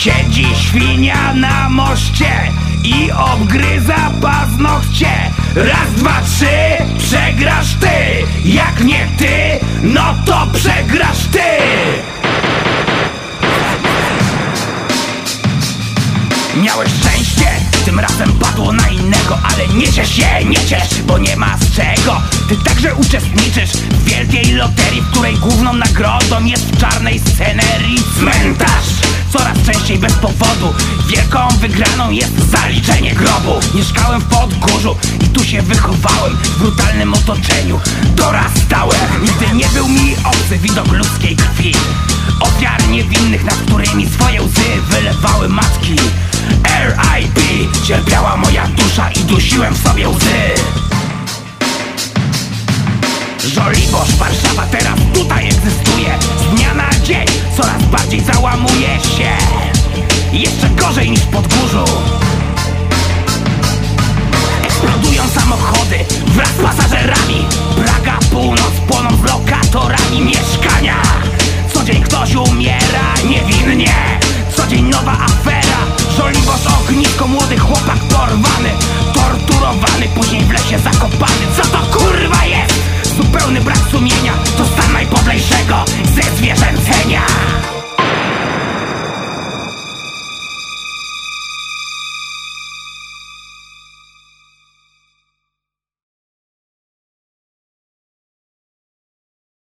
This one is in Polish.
świnia na moście i obgryza paznokcie. Raz, dwa, trzy, przegrasz ty. Jak nie ty, no to przegrasz ty. Miałeś szczęście, tym razem padło na innego Ale nie ciesz się, nie ciesz, bo nie ma z czego. Ty także uczestniczysz w wielkiej loterii W której główną nagrodą jest w czarnej scenerii cmentarz Bez powodu. Wielką wygraną jest zaliczenie grobu. Mieszkałem w Podgórzu i tu się wychowałem W brutalnym otoczeniu. Dorastałem. Nigdy nie był mi obcy widok ludzkiej krwi. Ofiar niewinnych, nad którymi swoje łzy wylewały matki. R.I.P. Cierpiała moja dusza i dusiłem w sobie łzy. Żoliborz, Warszawa teraz tutaj egzystuje. Z dnia na dzień coraz bardziej załamuje się Jeszcze gorzej niż w Podgórzu Eksplodują samochody wraz z pasażerami. Praga, północ płoną z lokatorami mieszkania. Co dzień ktoś umiera niewinnie. Co dzień nowa afera. Żoliborz ognisko, młody chłopak porwany Torturowany, później w lesie zakopany. Co to kurwa jest? Zupełny brak sumienia. To stan najpodlejszego. Ze zwierzęcenia